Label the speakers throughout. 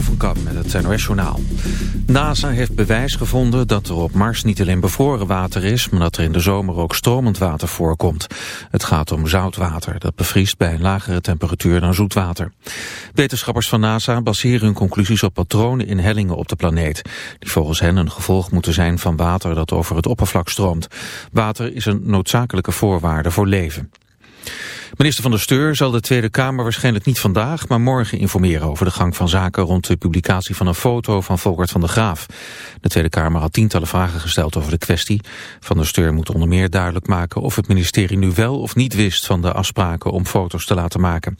Speaker 1: Van Kamp met het NOS Journaal. NASA heeft bewijs gevonden dat er op Mars niet alleen bevroren water is... maar dat er in de zomer ook stromend water voorkomt. Het gaat om zoutwater, dat bevriest bij een lagere temperatuur dan zoetwater. Wetenschappers van NASA baseren hun conclusies op patronen in hellingen op de planeet... die volgens hen een gevolg moeten zijn van water dat over het oppervlak stroomt. Water is een noodzakelijke voorwaarde voor leven. Minister van der Steur zal de Tweede Kamer waarschijnlijk niet vandaag, maar morgen informeren over de gang van zaken rond de publicatie van een foto van Volkert van der Graaf. De Tweede Kamer had tientallen vragen gesteld over de kwestie. Van der Steur moet onder meer duidelijk maken of het ministerie nu wel of niet wist van de afspraken om foto's te laten maken.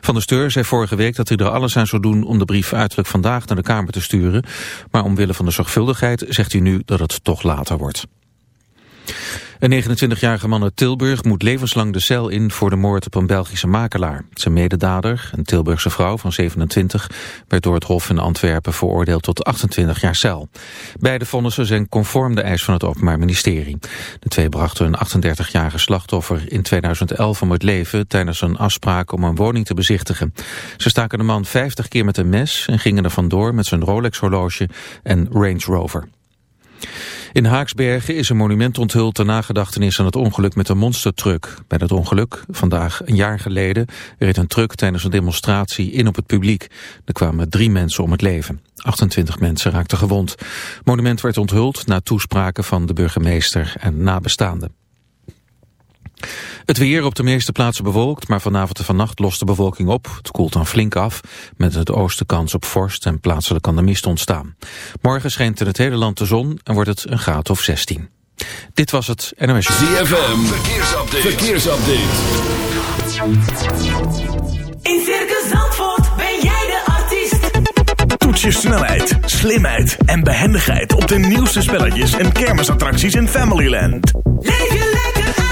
Speaker 1: Van der Steur zei vorige week dat hij er alles aan zou doen om de brief uiterlijk vandaag naar de Kamer te sturen, maar omwille van de zorgvuldigheid zegt hij nu dat het toch later wordt. Een 29-jarige man uit Tilburg moet levenslang de cel in voor de moord op een Belgische makelaar. Zijn mededader, een Tilburgse vrouw van 27, werd door het Hof in Antwerpen veroordeeld tot 28 jaar cel. Beide vonnissen zijn conform de eis van het Openbaar Ministerie. De twee brachten een 38-jarige slachtoffer in 2011 om het leven tijdens een afspraak om een woning te bezichtigen. Ze staken de man 50 keer met een mes en gingen er vandoor met zijn Rolex horloge en Range Rover. In Haaksbergen is een monument onthuld ter nagedachtenis aan het ongeluk met een monstertruck. Bij dat ongeluk, vandaag een jaar geleden, reed een truck tijdens een demonstratie in op het publiek. Er kwamen drie mensen om het leven. 28 mensen raakten gewond. Monument werd onthuld na toespraken van de burgemeester en nabestaanden. Het weer op de meeste plaatsen bewolkt, maar vanavond en vannacht lost de bewolking op. Het koelt dan flink af, met het oosten kans op vorst en plaatselijk kan de mist ontstaan. Morgen schijnt in het hele land de zon en wordt het een graad of 16. Dit was het NOS.
Speaker 2: ZFM, verkeersupdate. verkeersupdate.
Speaker 3: In Circus Zandvoort ben jij de artiest.
Speaker 4: Toets je snelheid, slimheid en behendigheid op de nieuwste spelletjes en kermisattracties in Familyland.
Speaker 3: Leef je lekker uit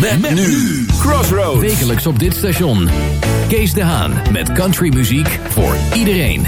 Speaker 2: Met, nu. Crossroads.
Speaker 5: Wekelijks op dit station. Kees de Haan met countrymuziek voor iedereen.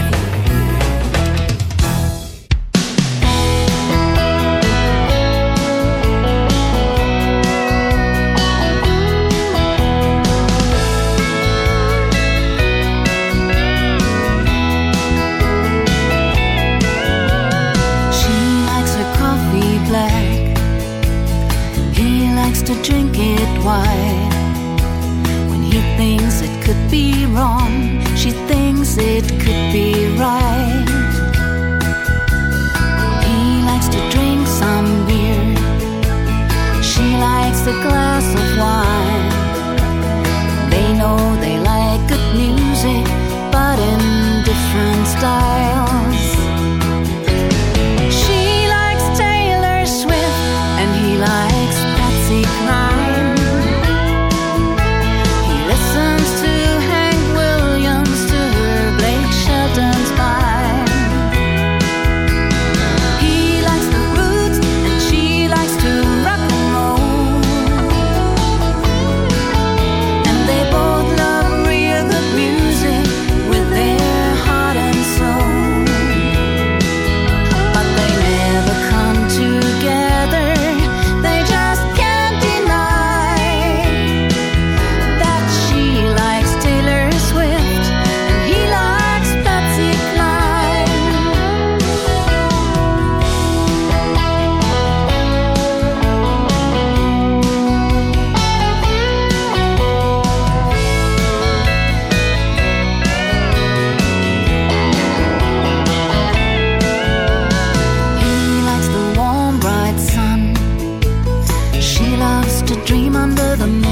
Speaker 6: dream under the moon.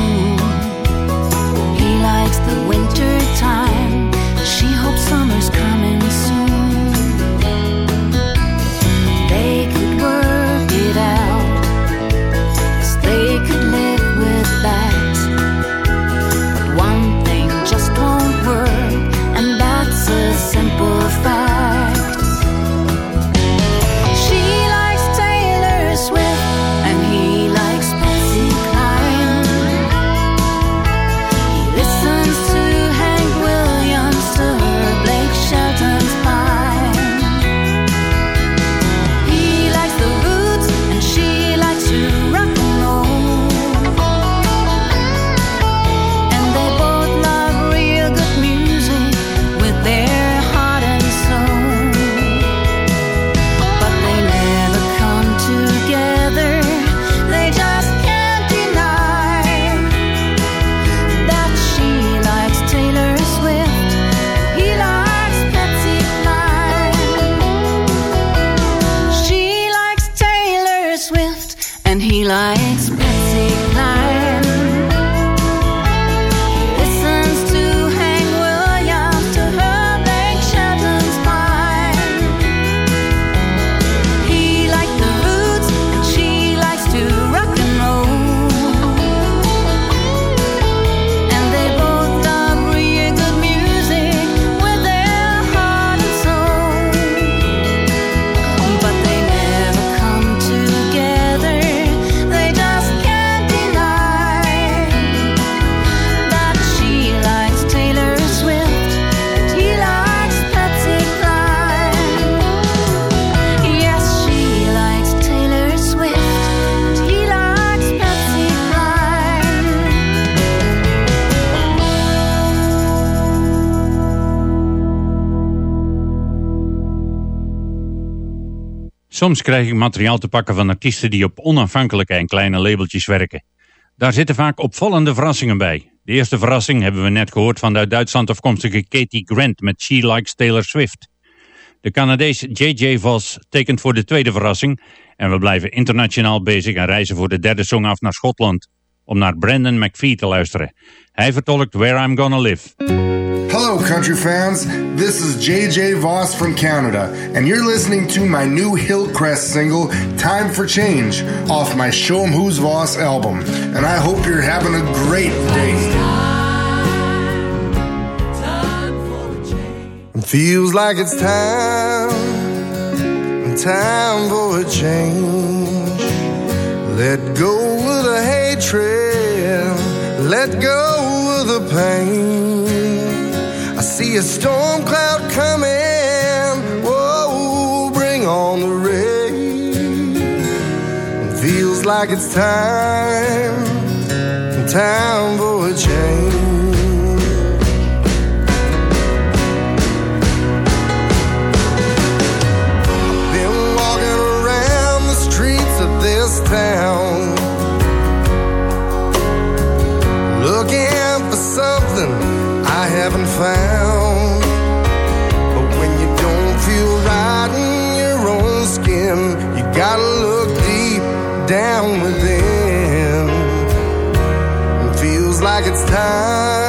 Speaker 7: Soms krijg ik materiaal te pakken van artiesten die op onafhankelijke en kleine labeltjes werken. Daar zitten vaak opvallende verrassingen bij. De eerste verrassing hebben we net gehoord van de uit Duitsland afkomstige Katie Grant met She Likes Taylor Swift. De Canadees J.J. Vos tekent voor de tweede verrassing en we blijven internationaal bezig en reizen voor de derde song af naar Schotland om naar Brandon McPhee te luisteren. Hij vertolkt Where I'm Gonna Live.
Speaker 8: Hello, country fans. This is JJ Voss from Canada, and you're listening to my new Hillcrest single, Time for Change, off my Show 'em Who's Voss album. And I hope you're having a great day. Feels like it's time, time for a change. Let go of the hatred, let go of the pain. See a storm cloud coming. Whoa, bring on the rain. Feels like it's time, time for a change. Been walking around the streets of this town, haven't found. But when you don't feel right in your own skin, you gotta look deep down within. It feels like it's time,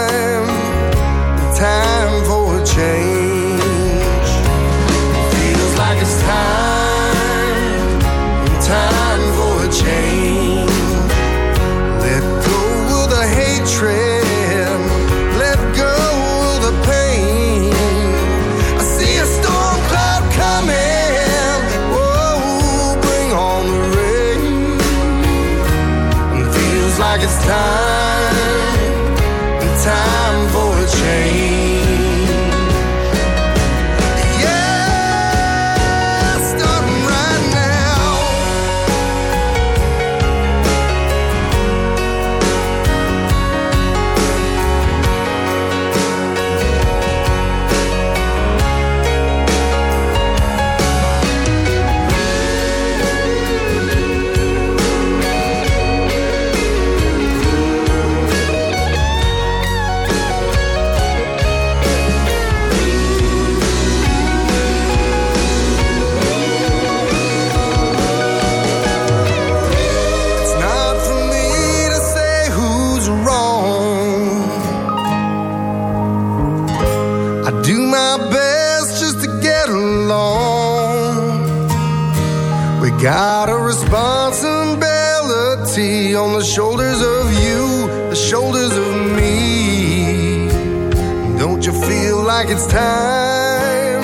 Speaker 8: like it's time,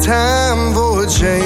Speaker 8: time for a change?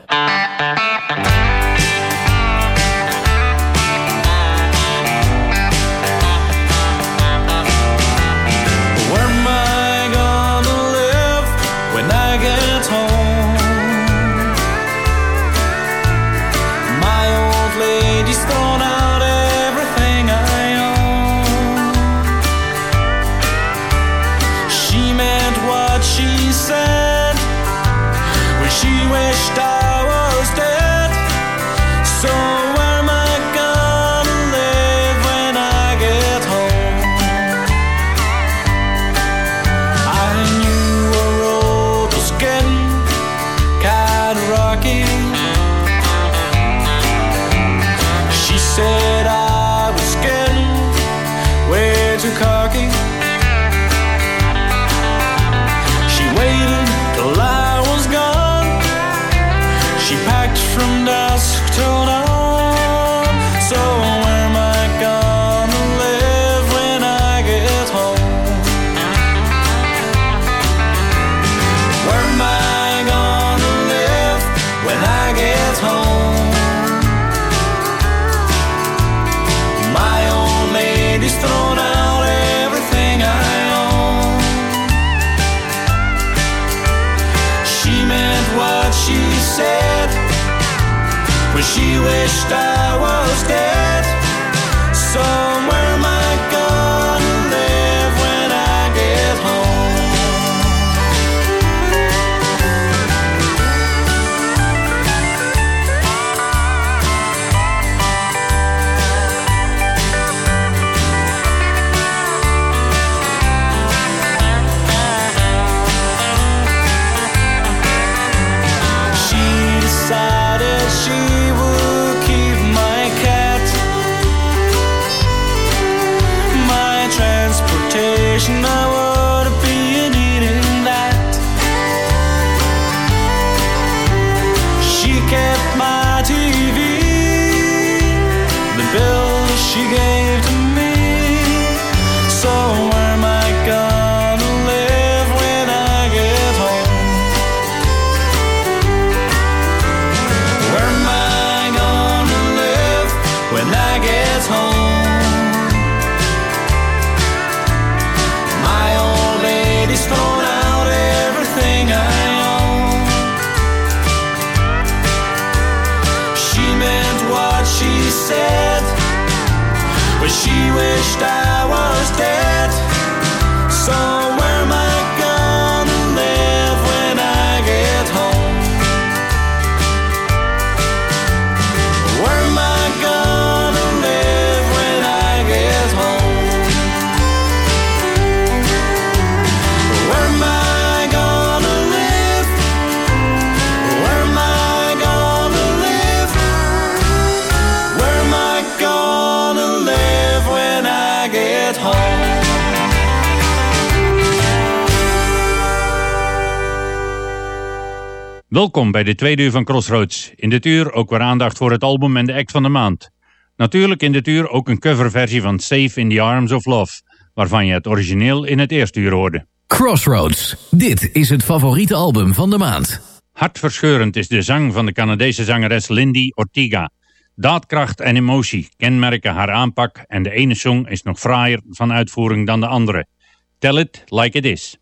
Speaker 9: song.
Speaker 7: Welkom bij de tweede uur van Crossroads. In dit uur ook weer aandacht voor het album en de act van de maand. Natuurlijk in dit uur ook een coverversie van Safe in the Arms of Love, waarvan je het origineel in het eerste uur hoorde.
Speaker 5: Crossroads, dit is het favoriete album van de maand.
Speaker 7: Hartverscheurend is de zang van de Canadese zangeres Lindy Ortiga. Daadkracht en emotie kenmerken haar aanpak en de ene song is nog fraaier van uitvoering dan de andere. Tell it like it is.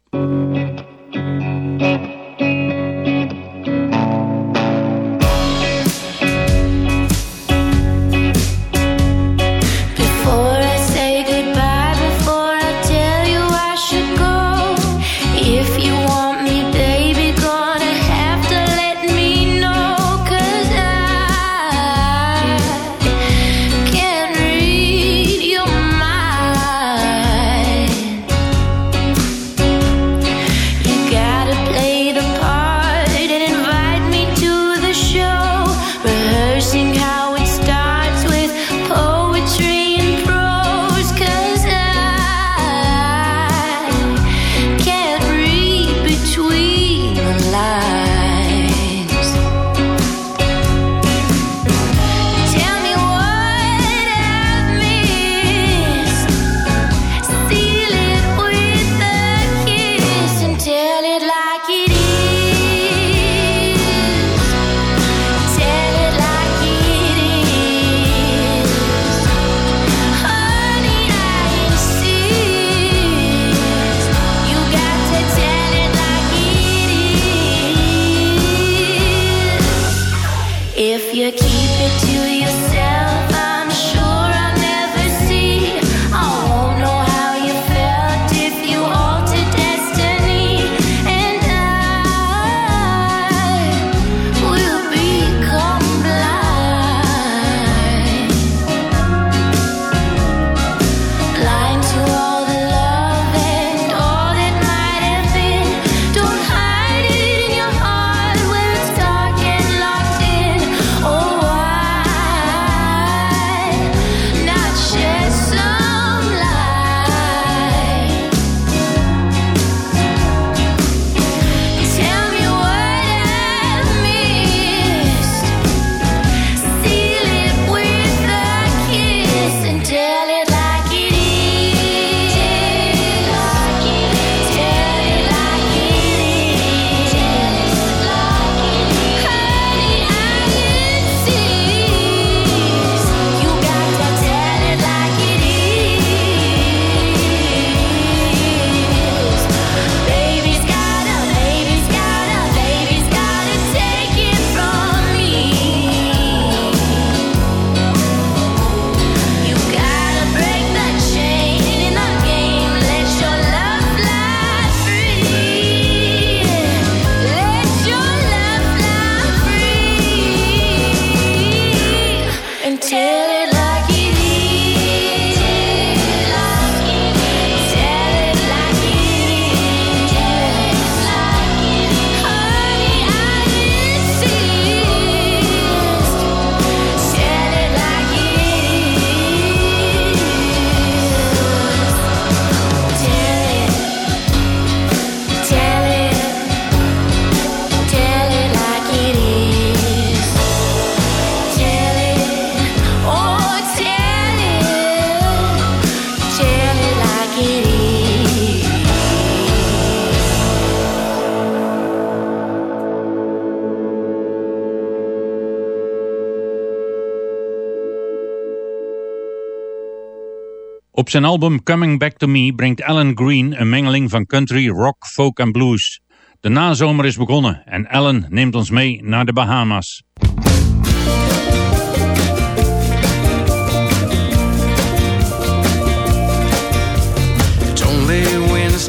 Speaker 7: Zijn album Coming Back to Me brengt Alan Green een mengeling van country, rock, folk en blues. De nazomer is begonnen en Alan neemt ons mee naar de Bahamas.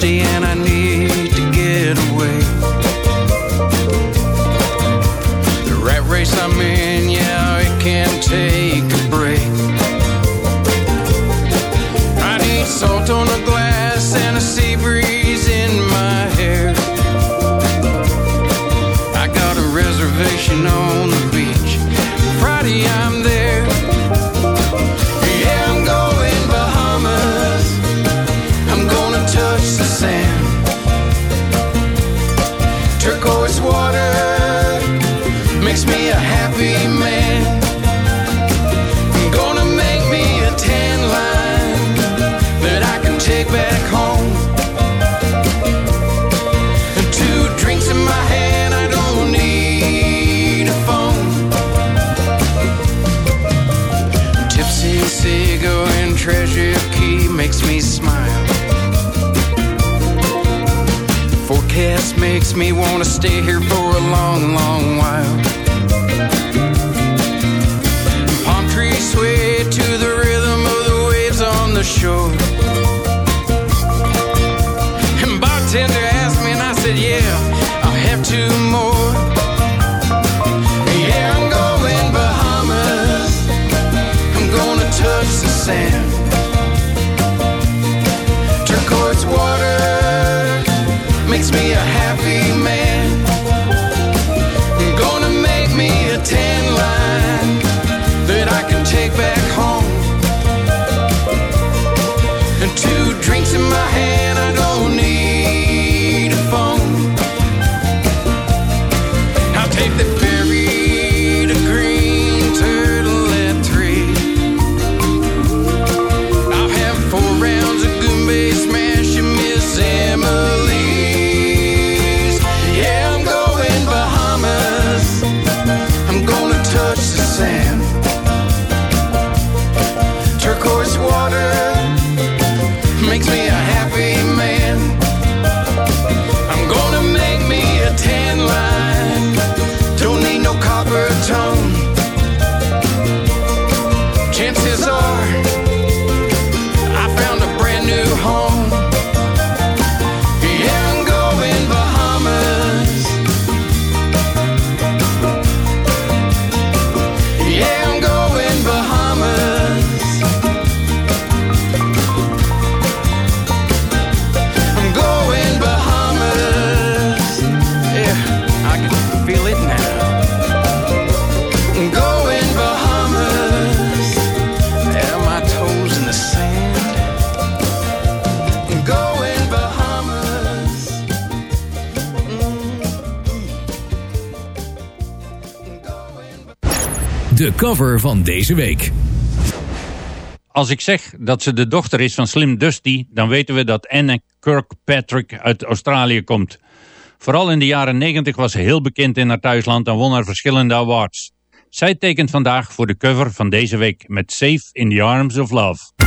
Speaker 10: And I need to get away. The race
Speaker 11: cover van deze week.
Speaker 7: Als ik zeg dat ze de dochter is van Slim Dusty, dan weten we dat Anne Kirkpatrick uit Australië komt. Vooral in de jaren 90 was ze heel bekend in haar thuisland en won haar verschillende awards. Zij tekent vandaag voor de cover van deze week met
Speaker 12: Safe in the Arms of Love.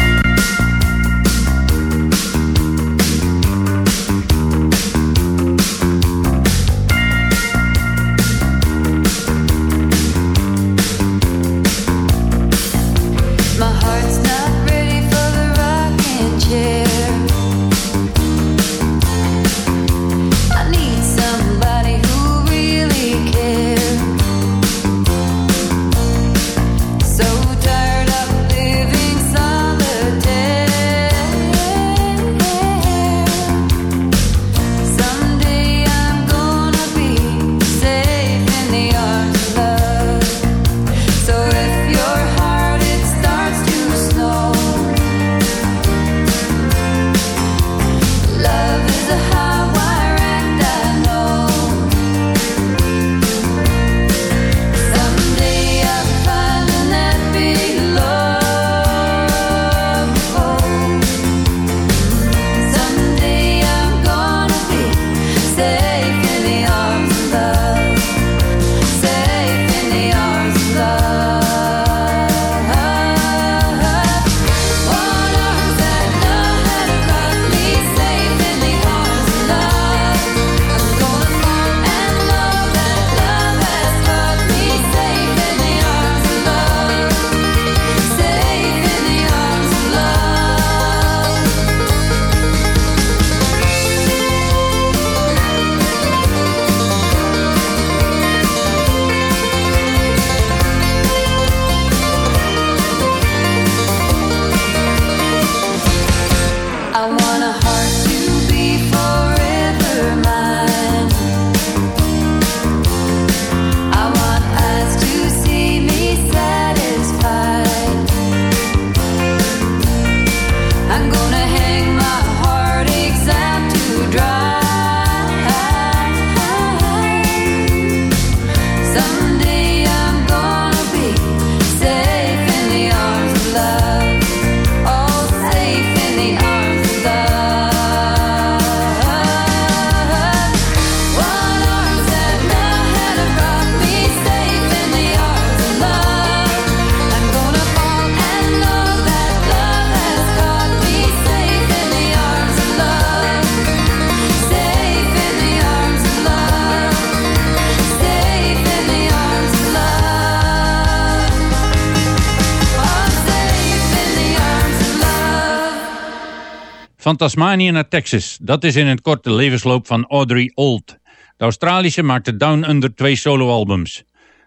Speaker 7: Van Tasmanië naar Texas, dat is in het kort de levensloop van Audrey Old. De Australische maakte Down Under twee soloalbums.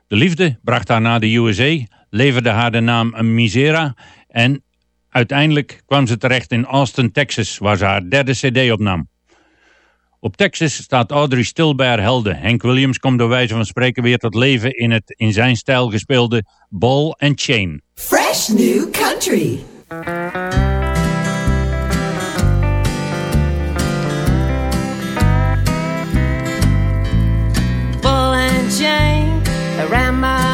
Speaker 7: De liefde bracht haar naar de USA, leverde haar de naam Misera en uiteindelijk kwam ze terecht in Austin, Texas, waar ze haar derde cd opnam. Op Texas staat Audrey stil bij haar helden. Hank Williams komt door wijze van spreken weer tot leven in het in zijn stijl gespeelde Ball and Chain.
Speaker 13: Fresh New Country.
Speaker 5: Grandma.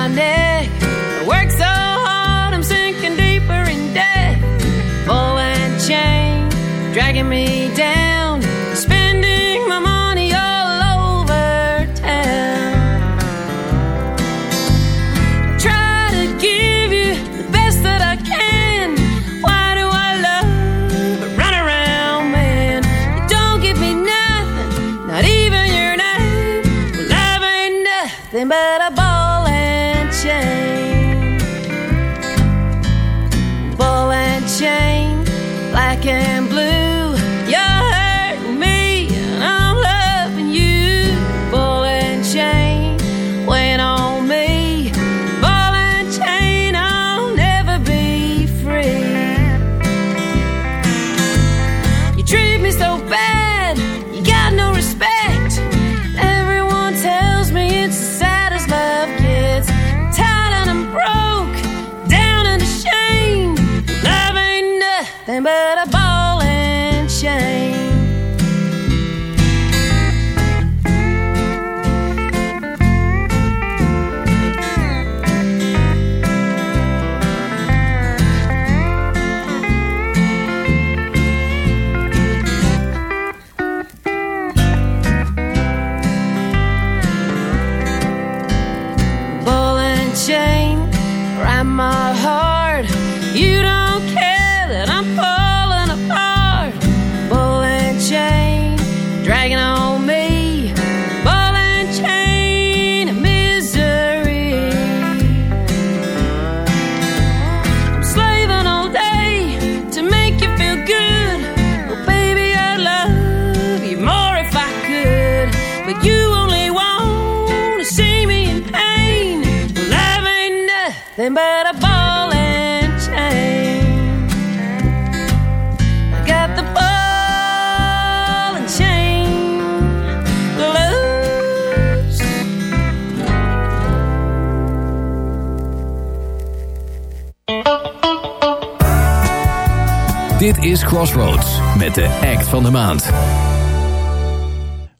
Speaker 5: Is Crossroads met de act van de maand.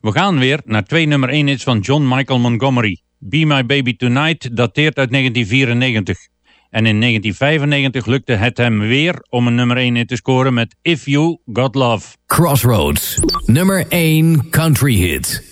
Speaker 7: We gaan weer naar twee nummer 1 hits van John Michael Montgomery. Be My Baby Tonight dateert uit 1994. En in 1995 lukte het hem weer om een nummer 1 hit te scoren met If You Got Love.
Speaker 5: Crossroads, nummer 1 country hit.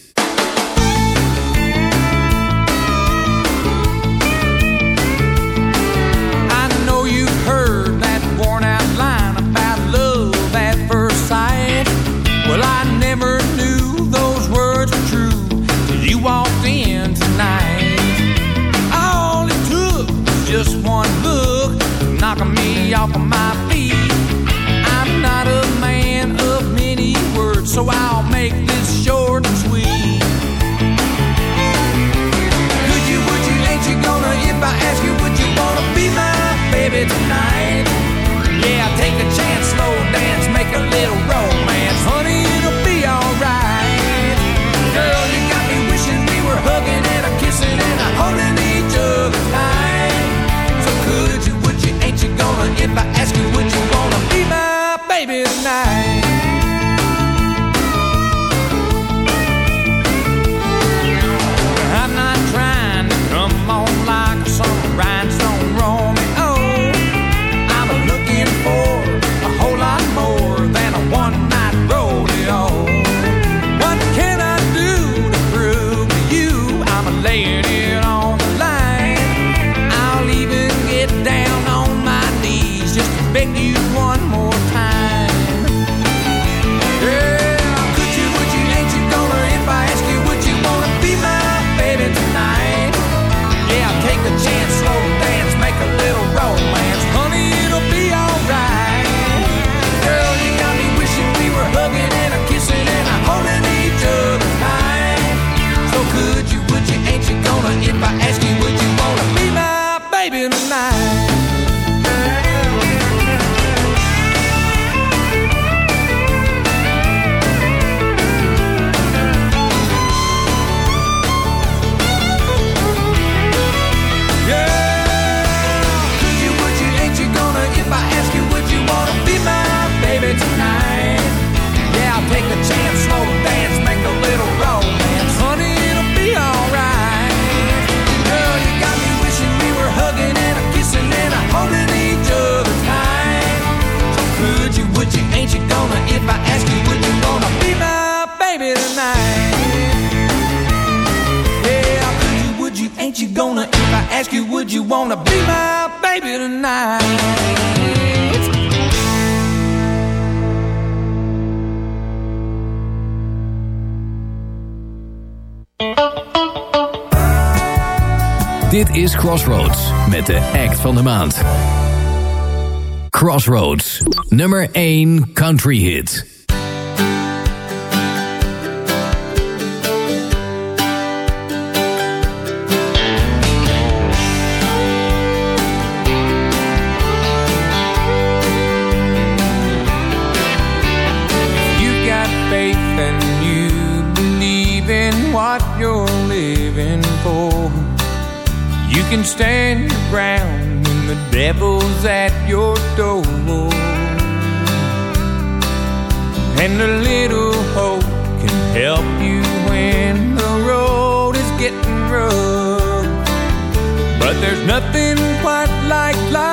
Speaker 5: Is Crossroads met de act van de maand. Crossroads, nummer 1 country hit.
Speaker 9: stand your ground when the devil's at your door. And a little hope can help you when the road is getting rough. But there's nothing quite like life.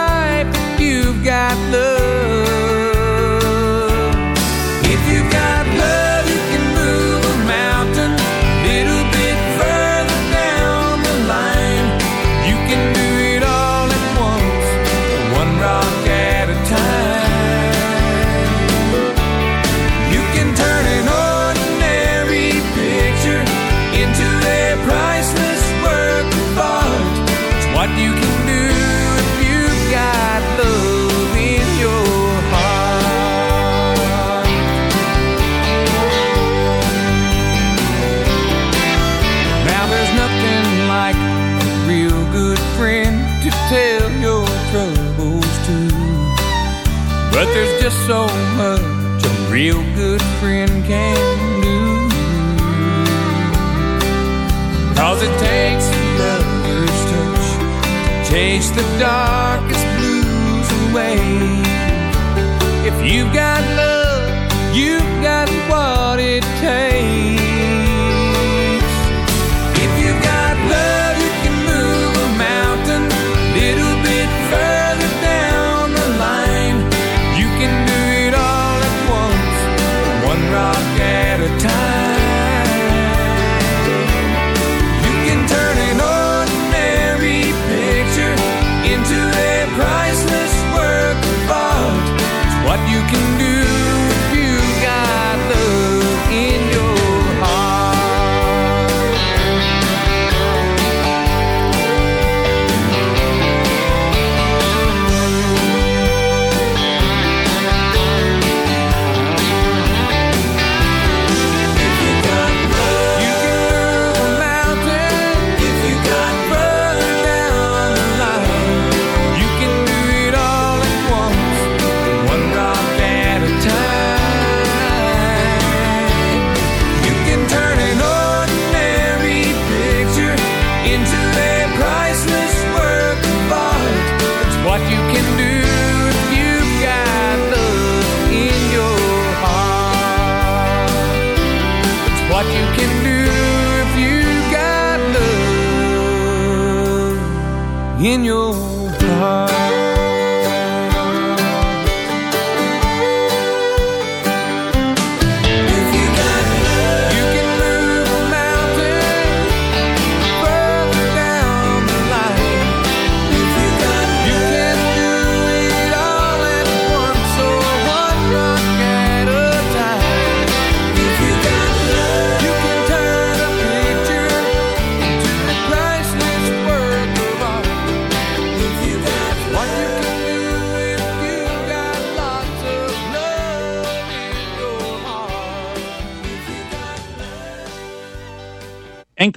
Speaker 9: in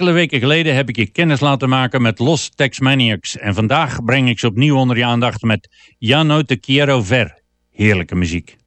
Speaker 7: Enkele weken geleden heb ik je kennis laten maken met Los Texmaniacs en vandaag breng ik ze opnieuw onder je aandacht met Jano Te Quiero Ver. Heerlijke MUZIEK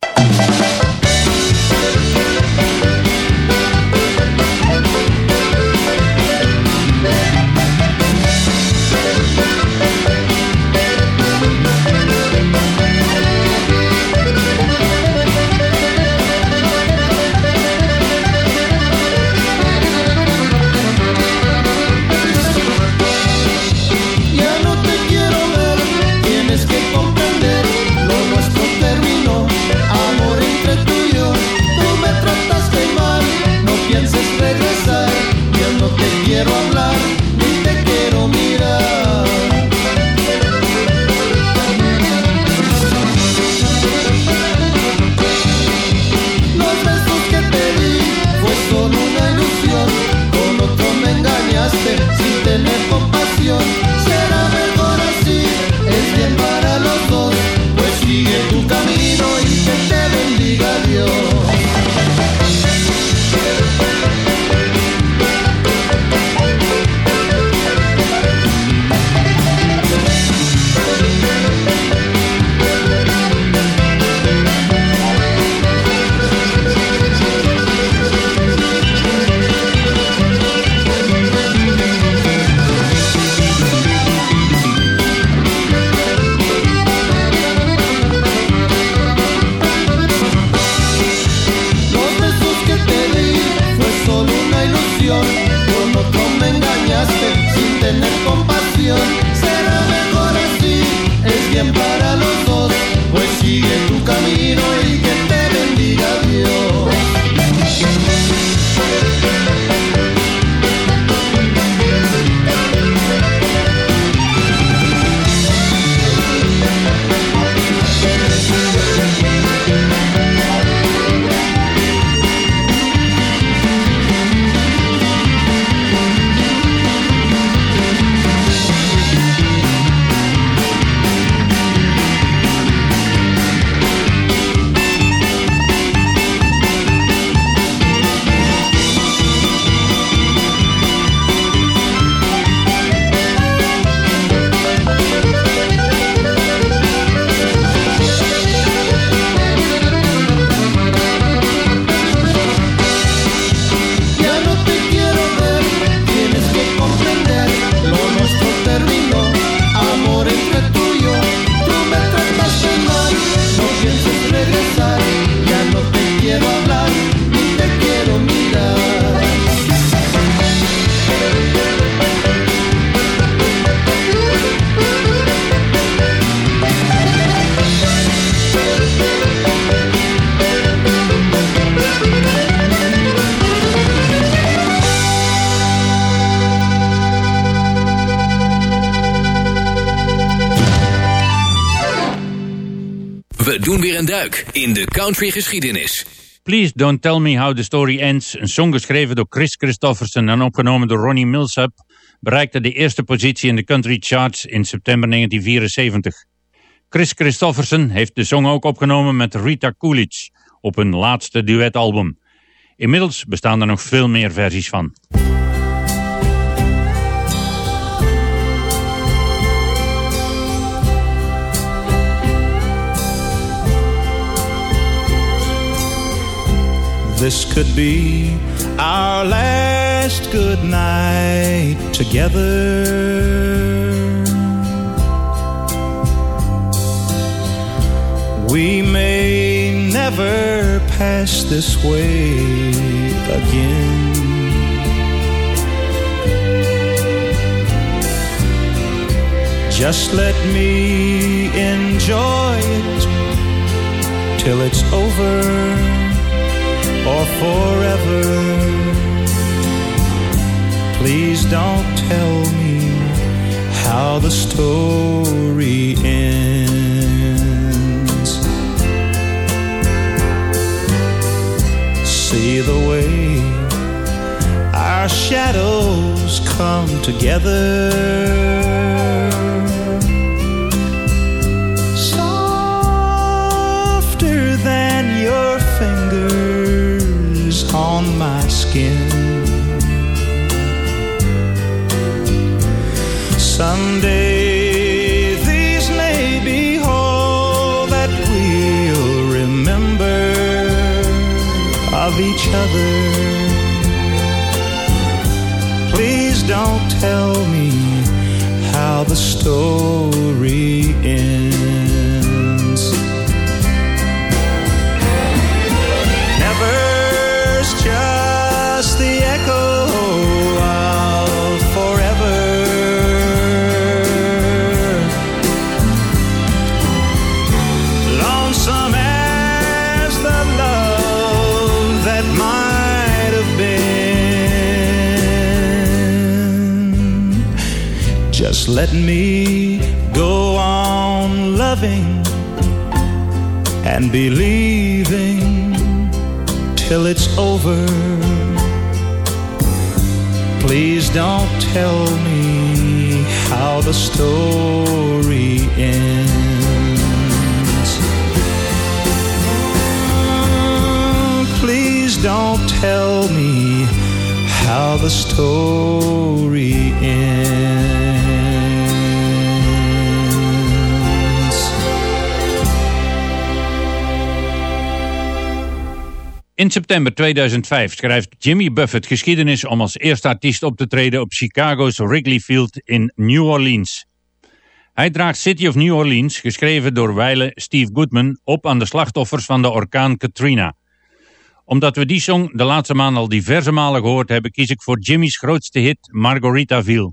Speaker 5: in de country geschiedenis.
Speaker 7: Please Don't Tell Me How the Story Ends, een song geschreven door Chris Christofferson en opgenomen door Ronnie Millsap, bereikte de eerste positie in de country charts in september 1974. Chris Christofferson heeft de song ook opgenomen met Rita Coolidge op hun laatste duetalbum. Inmiddels bestaan er nog veel meer versies van.
Speaker 14: This could be our last good night together. We may never pass this way again. Just let me enjoy it till it's over or forever. Please don't tell me how the story ends. See the way our shadows come together. Tell me how the story ends. Just let me go on loving and believing till it's over. Please don't tell me how the story ends. Please don't tell me how the story ends.
Speaker 7: In september 2005 schrijft Jimmy Buffett geschiedenis om als eerste artiest op te treden op Chicago's Wrigley Field in New Orleans. Hij draagt City of New Orleans, geschreven door wijle Steve Goodman, op aan de slachtoffers van de orkaan Katrina. Omdat we die song de laatste maand al diverse malen gehoord hebben, kies ik voor Jimmy's grootste hit Margaritaville.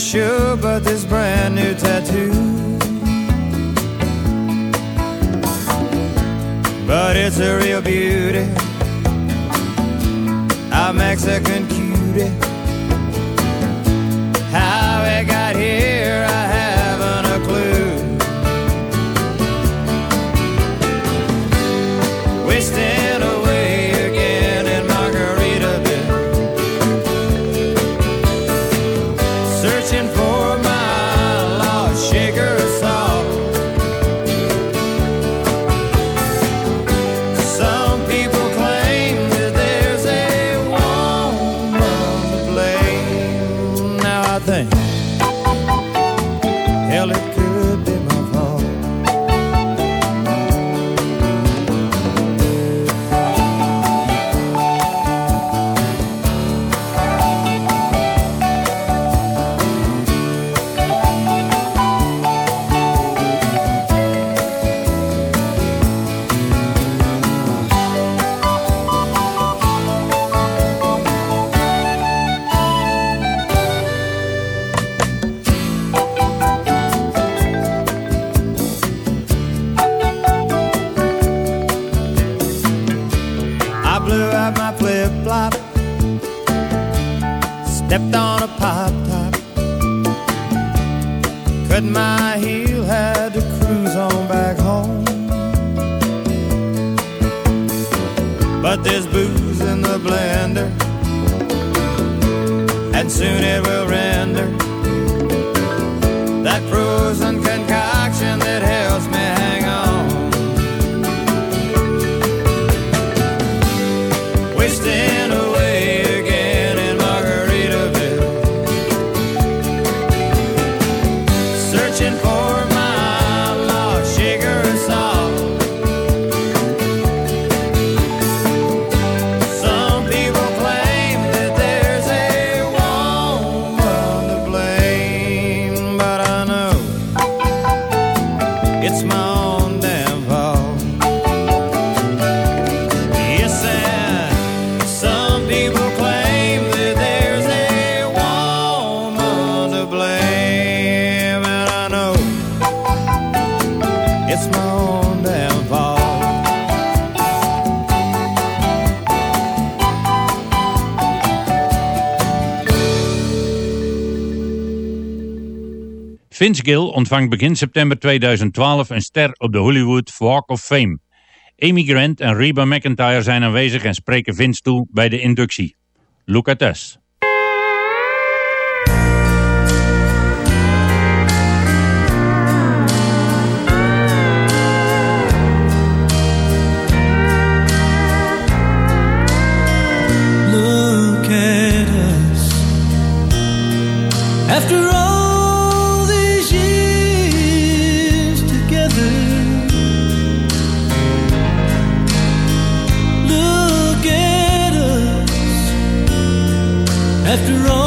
Speaker 15: Show but this brand new tattoo. But it's a real beauty. I'm a Mexican cutie.
Speaker 7: Ontvangt begin september 2012 een ster op de Hollywood Walk of Fame. Amy Grant en Reba McIntyre zijn aanwezig en spreken Vince toe bij de inductie. Look at us.
Speaker 16: After After all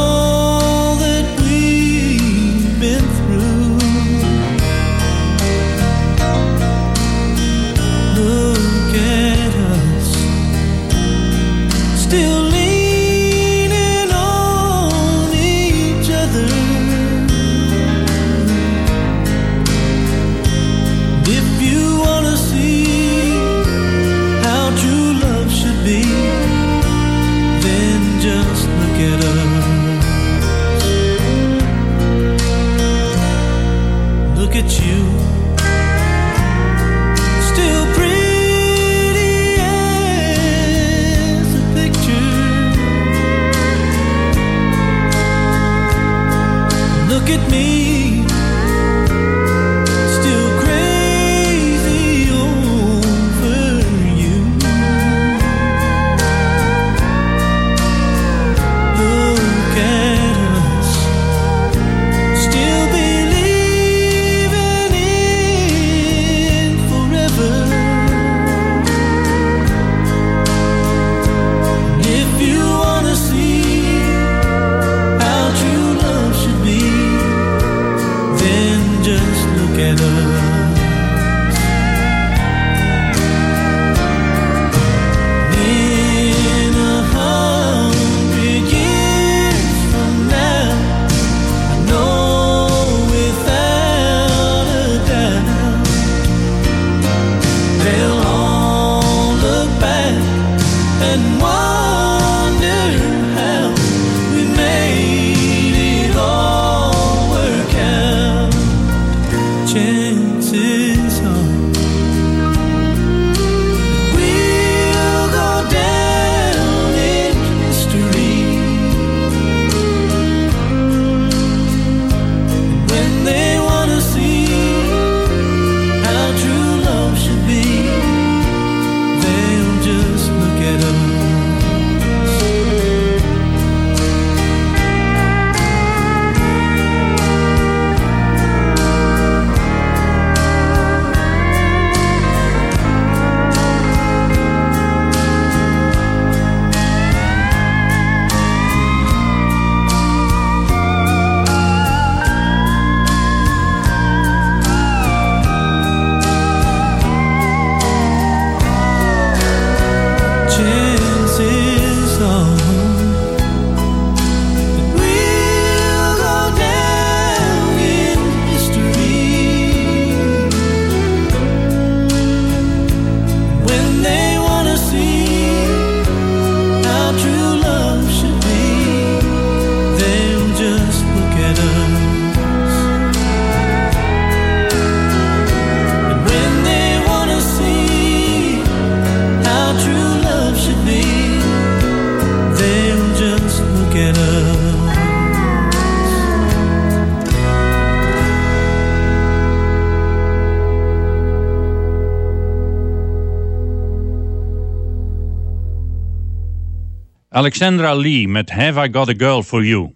Speaker 12: Alexandra Lee met Have I Got a Girl For You.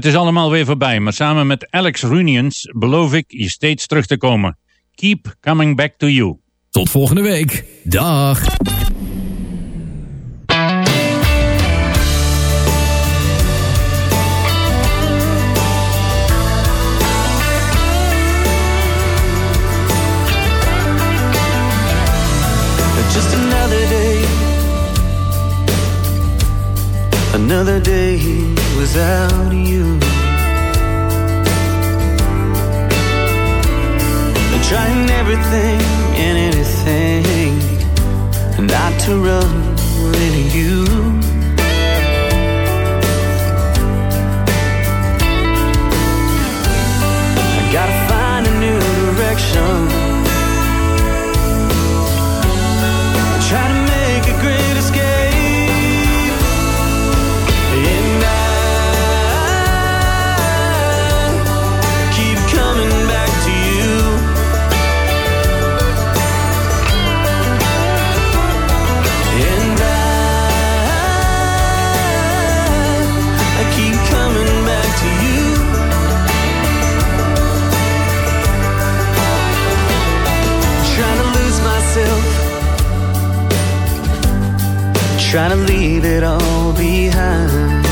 Speaker 12: Het is allemaal weer voorbij, maar samen met Alex Runions beloof ik je steeds terug te komen. Keep coming back to you.
Speaker 11: Tot volgende week. Dag.
Speaker 10: Just another day Another day without you. I'm trying everything and anything not to run into you. I gotta find a new direction. trying to leave it all behind.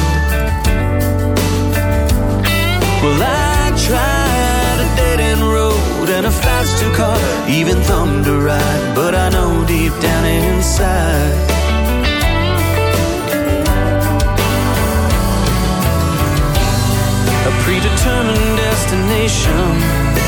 Speaker 10: Well, I tried a dead end road and a fast two car, even thumbed a ride, but I know deep down inside. A predetermined destination